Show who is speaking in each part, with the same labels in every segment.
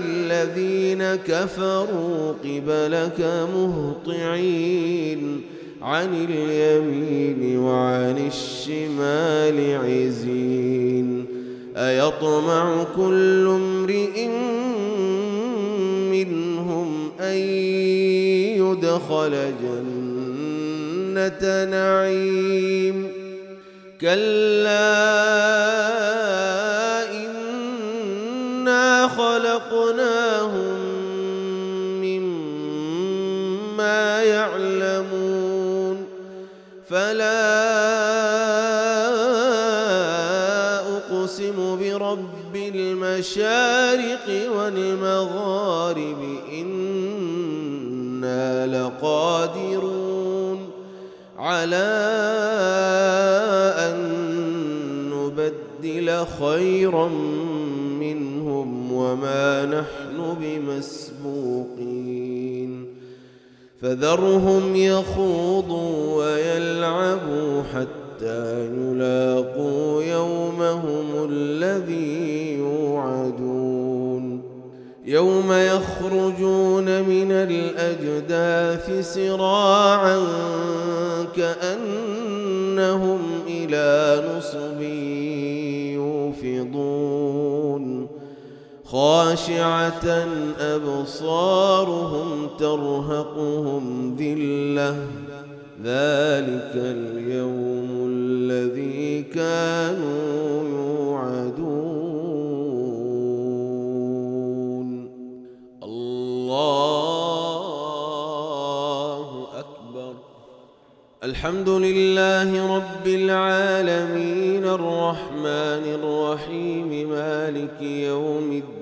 Speaker 1: فما للذين كفروا قبلك مهطعين عن اليمين وعن الشمال عزين. أيطمع كل امرئ منهم أن يدخل جنة نعيم. كلا خلقناهم مما يعلمون. فلا أقسم برب المشارق والمغارب إنا لقادرون على أن نبدل خيرا بمسبوقين فذرهم يخوضوا ويلعبوا حتى يلاقوا يومهم الذي يوعدون. يوم يخرجون من الأجداث سراعا كأنهم إلى نصب خاشعة أبصارهم ترهقهم ذلة. ذلك اليوم الذي كانوا يوعدون. الله أكبر. الحمد لله رب العالمين. الرحمن الرحيم. مالك يوم الدين.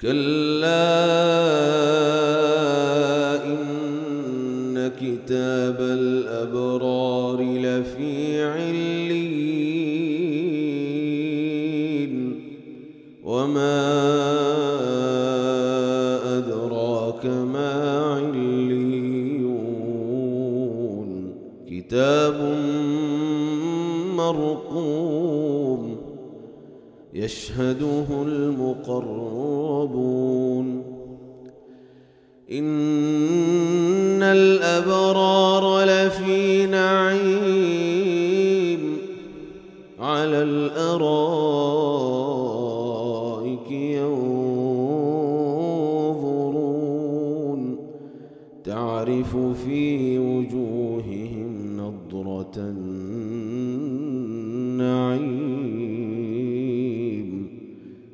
Speaker 1: كلا إن كتاب الأبرار لفي علين وما أدراك ما عليون كتاب مرقوم يشهده المقربون. إن الأبرار لفي نعيم